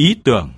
ý tưởng.